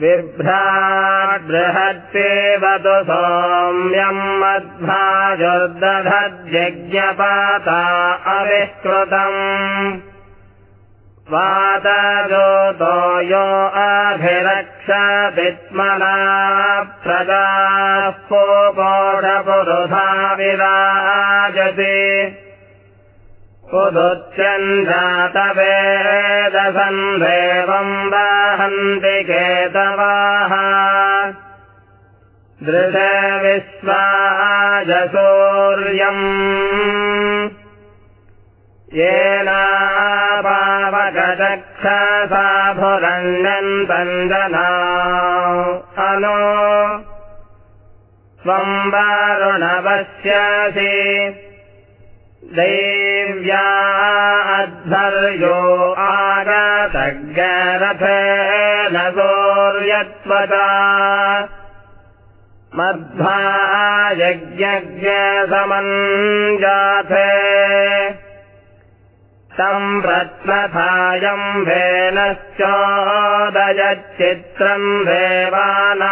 बिभ्राड्बृहत्येवतु सौम्यम् मध्वाजुर्दधद्यज्ञपाता अविष्कृतम् वातजोतो यो अभिरक्षतित्मना प्रजाः पोपोढपुरुधा विराजति उदुच्यञ्जातवेदसन् देवम् वहन्ति केतवाः। दृशे विश्वाजसूर्यम् येनापावगचक्षसाभुरण्यन्तञ्जना अनो। त्वम् वारुणपश्यसि देव्या अध्वर्यो आगतज्ञरथेन सूर्यत्वता मध्वा यज्ञज्ञसमञ्जाथे तम् रत्नथायम् भेनश्चोदयच्चित्रम् देवानाम्।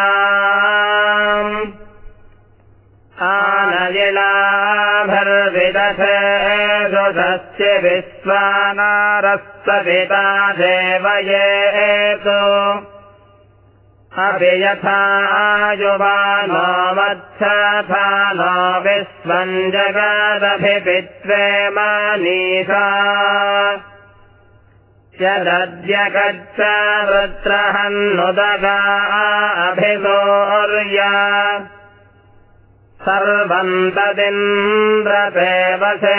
आनयिलाभिर्विदधे सुधस्य विश्वानारस्तविता देवयेतु अपि यथा वत्सथा नो विश्वम् जगदभिपित्वे मनीषा यदद्य गच्छ वृत्रहन्नुदगा अभिसौर्या सर्वम् तदिन्द्रदेवसे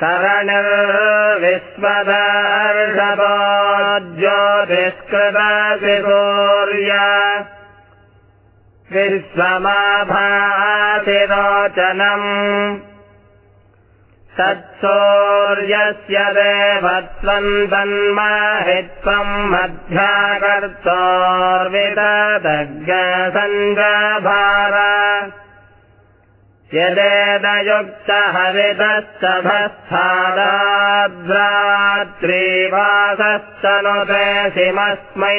शरणिर्विश्वदर्शपो ज्योतिष्कृतसि सूर्य विश्वमाभासि रोचनम् तत्सूर्यस्य देवत्वम् तन्माहित्वम् मध्याकर्तोर्विदग्सञ्जाभार यदेदयुक्तहरितश्चभस्थादाद्रात्रीवासश्चनुतेऽसिमस्मै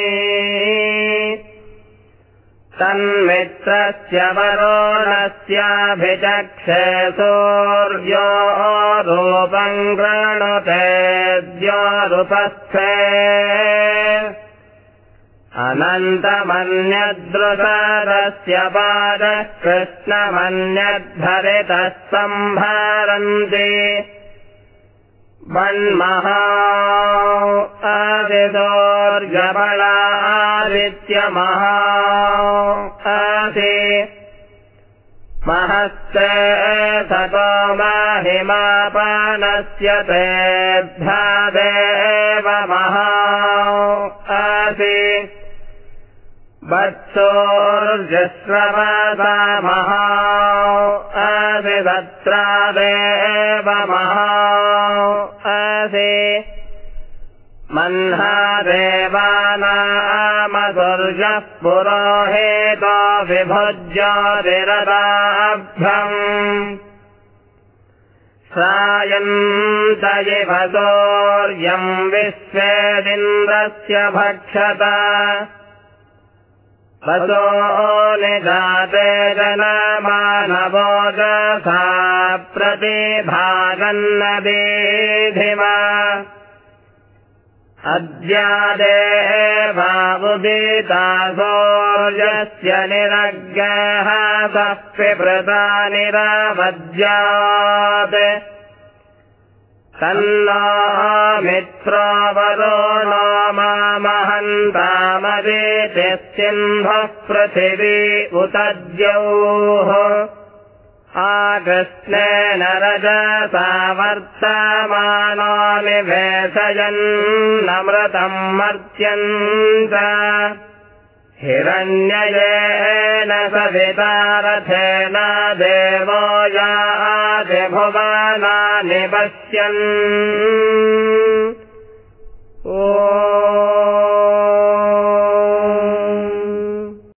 तन्मित्रस्य वरोणस्याभिचक्षे सूर्यो रूपम् गृणुते द्योरुपस्थे अनन्तमन्यद्रुतरस्य पादः कृष्णमन्यद्धरितः सम्भारन्ति वन्महा आदिदोर्गबलादित्यमहा आसि महस्ते सतो महिमापानस्य तेभ्यादेव महा आसि वत्सोर्जस्रवसा महा असि तत्रादेव महा असि मह्नादेवानामसुर्यः पुरोहेतो विभुज्योतिरदाभ्यम्। सायन्त इव सौर्यम् विश्वेदिन्द्रस्य भक्षत। ततो निजाते जनमानवोजसा प्रतिभागन्नदीधिमा। अद्यादेवाबुदीता सौर्यस्य निरग्यः सः पिपृता निरवद्यात् तन्नो मित्रोवरो नो मामहन्तामदेति सिंहः पृथिवी उत द्यौः आकृष्णेन रजसा वर्तमानो निवेशयन्नमृतम् मर्त्यम् च हिरण्ययेन सवितारथेन देवो यादिभुवनानि पश्यन्